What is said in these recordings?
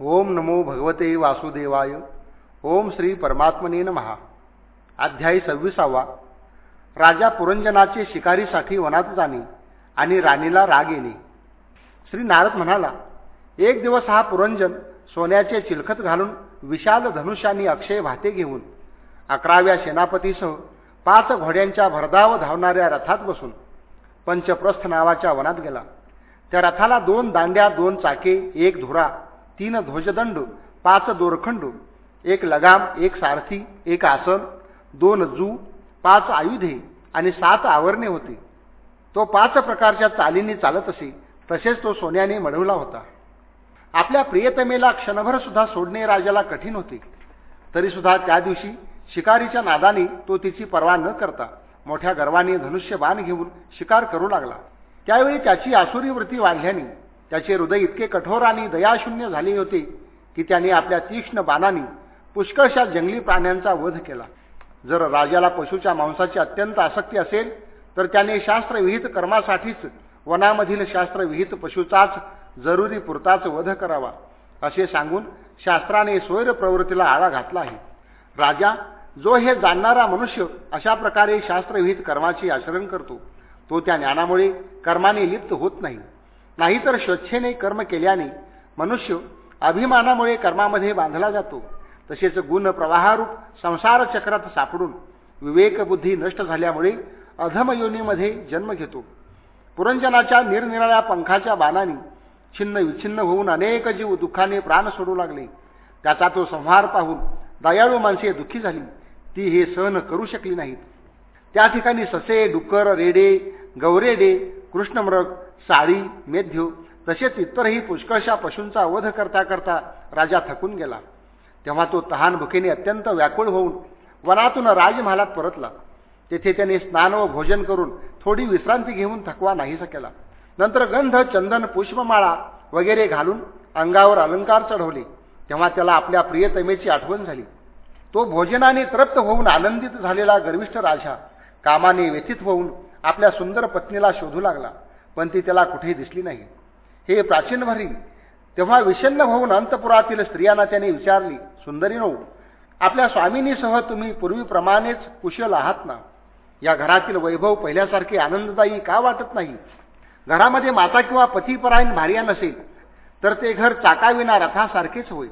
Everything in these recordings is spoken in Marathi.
ओम नमो भगवते वासुदेवाय. ओम श्री परमात्मने महा अध्यायी सव्वीसावा. राजा पुरंजनाचे शिकारीसाठी वनात जाणे आणि राणीला राग येणे. श्री नारद म्हणाला एक दिवस हा पुरंजन सोन्याचे चिलखत घालून विशाल धनुष्यानी अक्षय भाते घेऊन अकराव्या सेनापतीसह पाच घोड्यांच्या भरधाव धावणाऱ्या रथात बसून पंचप्रस्थ नावाच्या वनात गेला. त्या रथाला दोन दांड्या दोन चाके एक धुरा तीन ध्वजदंड पाच दोरखंड एक लगाम एक सारथी एक आसन दोन जू पाच आयुधे आणि सात आवरणे होते. तो पाच प्रकारच्या चालींनी चालत असे तसेच तो सोन्याने मढवला होता. आपल्या प्रियतमेला क्षणभर सुद्धा सोडणे राजाला कठीण होते. तरी सुद्धा त्या दिवशी शिकारीच्या नादाने तो तिची पर्वा न करता मोठ्या गर्वाने धनुष्य बाण घेऊन शिकार करू लागला. त्यावेळी त्याची आसुरी वृत्ती वाढल्याने त्याचे हृदय इतके कठोर आणि दयाशून्य झाले होते की त्याने आपल्या तीक्ष्ण बाणाने पुष्कळशा जंगली प्राण्यांचा वध केला. जर राजाला पशुच्या मांसाची अत्यंत आसक्ती असेल तर त्याने शास्त्रविहित कर्मासाठीच वनामधील शास्त्रविहित पशूचाच जरुरी पुरताच वध करावा असे सांगून शास्त्राने स्वैर प्रवृत्तीला आळा घातला आहे. राजा जो हे जाणणारा मनुष्य अशा प्रकारे शास्त्रविहित कर्माचे आचरण करतो तो त्या ज्ञानामुळे कर्माने लिप्त होत नाही. नाहीतर स्वच्छेने कर्म केल्याने मनुष्य अभिमानामुळे कर्मामध्ये बांधला जातो. तसेच गुण प्रवाहरूप संसार चक्रात सापडून विवेकबुद्धी नष्ट झाल्यामुळे अधमयोनीमध्ये जन्म घेतो. पुरंजनाच्या निरनिराळ्या पंखाच्या बाणाने छिन्न विच्छिन्न होऊन अनेक जीव दुःखाने प्राण सोडू लागले. त्याचा तो संहार पाहून दयाळू माणसे दुःखी झाली. ती हे सहन करू शकली नाहीत. त्या ठिकाणी ससे डुक्कर रेडे गौरेडे कृष्णमृग साळी मेध्यो तसेच इतरही पुष्कळशा पशूंचा वध करता करता राजा थकून गेला. तेव्हा तो तहानभुकेने अत्यंत व्याकुळ होऊन वनातून राजमहालात परतला. तेथे त्याने स्नान व भोजन करून थोडी विश्रांती घेऊन थकवा नाहीसा केला. नंतर गंध चंदन पुष्पमाळा वगैरे घालून अंगावर अलंकार चढवले. तेव्हा त्याला आपल्या प्रियतमेची आठवण झाली. तो भोजनाने तृप्त होऊन आनंदित झालेला गर्विष्ठ राजा कामाने व्यथित होऊन आपल्या सुंदर पत्नीला शोधू लागला. पण ती त्याला कुठेही दिसली नाही. हे प्राचीन भरी तेव्हा विषन्न होऊन अंतपुरातील स्त्रियांना त्याने विचारली सुंदरी नो आपल्या स्वामिनीसह तुम्ही पूर्वीप्रमाणेच कुशल आहात ना? या घरातील वैभव पहिल्यासारखे आनंददायी का वाटत नाही? घरामध्ये माता किंवा पतीपरायण भार्या नसेल तर ते घर चाकाविना रथासारखेच होईल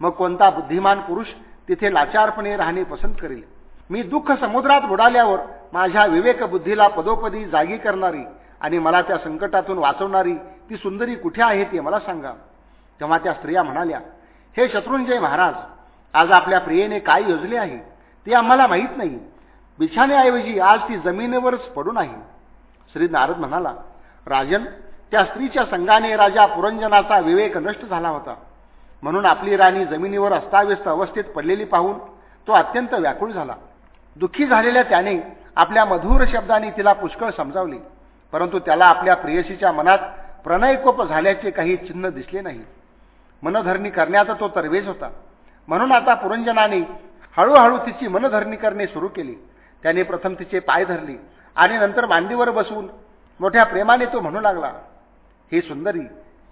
मग कोणता बुद्धिमान पुरुष तिथे लाचारपणे राहणे पसंत करेल? मी दुःख समुद्रात बुडाल्यावर माझ्या विवेकबुद्धीला पदोपदी जागी करणारी आणि मला त्या संकटातून वाचवणारी ती सुंदरी कुठे आहे ते मला सांगा. तेव्हा त्या स्त्रिया म्हणाल्या हे शत्रुंजय महाराज आज आपल्या प्रियेने काय योजले आहे ते आम्हाला माहीत नाही. बिछाण्याऐवजी आज ती जमिनीवरच पडून आहे श्री नारद म्हणाला राजन त्या स्त्रीच्या संघाने राजा पुरंजनाचा विवेक नष्ट झाला होता. म्हणून आपली राणी जमिनीवर अस्ताव्यस्त अवस्थेत पडलेली पाहून तो अत्यंत व्याकुळ झाला. दुःखी झालेल्या त्याने आपल्या मधुर शब्दाने तिला पुष्कळ समजावले. परंतु त्याला आपल्या प्रेयसीच्या मनात प्रणयकोप झाल्याचे काही चिन्ह दिसले नाही. मनधरणी करण्याचा तो तरवेज होता. म्हणून आता पुरंजनाने हळूहळू तिची मनधरणी करणे सुरू केली. त्याने प्रथम तिचे पाय धरले आणि नंतर मांडीवर बसून मोठ्या प्रेमाने तो म्हणू लागला हे सुंदरी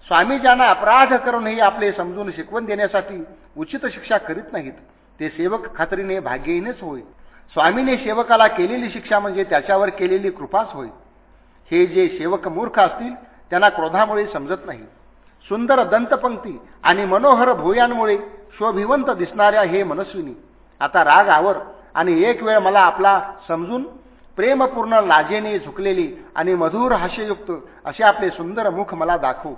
स्वामी ज्यांना अपराध करूनही आपले समजून शिकवण देण्यासाठी उचित शिक्षा करीत नाहीत. ते सेवक खात्रीने भाग्यहीनच होय. स्वामीने सेवकाला केलेली शिक्षा म्हणजे त्याच्यावर केलेली कृपाच होय. हे जे सेवक मूर्ख असतील त्यांना क्रोधामुळे समजत नाही. सुंदर दंतपंक्ती आणि मनोहर भोयांमुळे शोभिवंत दिसणाऱ्या हे मनस्विनी. आता राग आवर आणि एक वेळ मला आपला समजून प्रेमपूर्ण लाजेने झुकलेली आणि मधुर हास्ययुक्त असे आपले सुंदर मुख मला दाखवू.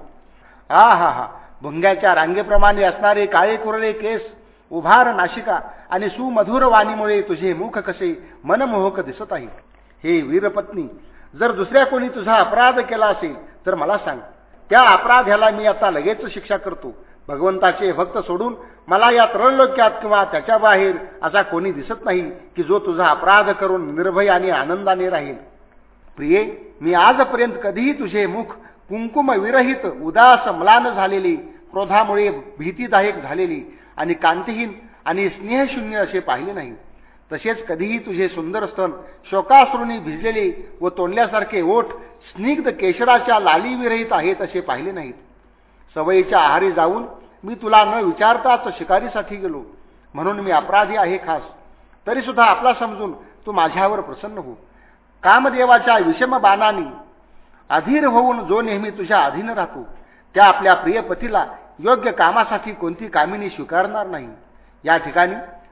हा हा हा. भुंग्याच्या रांगेप्रमाणे असणारे काळे कुरळे केस उभार नाशिका आणि सुमधुर वाणीमुळे तुझे मुख कसे मनमोहक दिसत आहे. हे वीरपत्नी जर दुसऱ्या कोणी तुझा अपराध केला असेल तर मला सांग. त्या अपराध्याला मी आता लगेच शिक्षा करतो. भगवंताचे भक्त सोडून मला या त्रैलोक्यात किंवा त्याच्या बाहेर असा कोणी दिसत नाही की जो तुझा अपराध करून निर्भय आणि आनंदाने राहील. प्रिये मी आजपर्यंत कधीही तुझे मुख कुंकुम विरहित उदास म्लान झालेली क्रोधामुळे भीतीदायक झालेली आणि कांतीहीन आणि स्नेहशून्य असे पाहिले नाही. तसेच कधीही तुझे सुंदर स्तन शोकाश्रूंनी भिजलेले व तोंडल्यासारखे ओठ स्निग्ध केशराच्या लालीविरहित आहेत असे पाहिले नाहीत. सवयीच्या आहारी जाऊन मी तुला न विचारताच शिकारीसाठी गेलो. म्हणून मी अपराधी आहे खास. तरीसुद्धा आपला समजून तू माझ्यावर प्रसन्न हो. कामदेवाच्या विषम बाणाने अधीर होऊन जो नेहमी तुझ्या अधीन राहतो त्या आपल्या प्रियपतीला योग्य कामासाठी कोणती कामिनी स्वीकारणार नाही. या ठिकाणी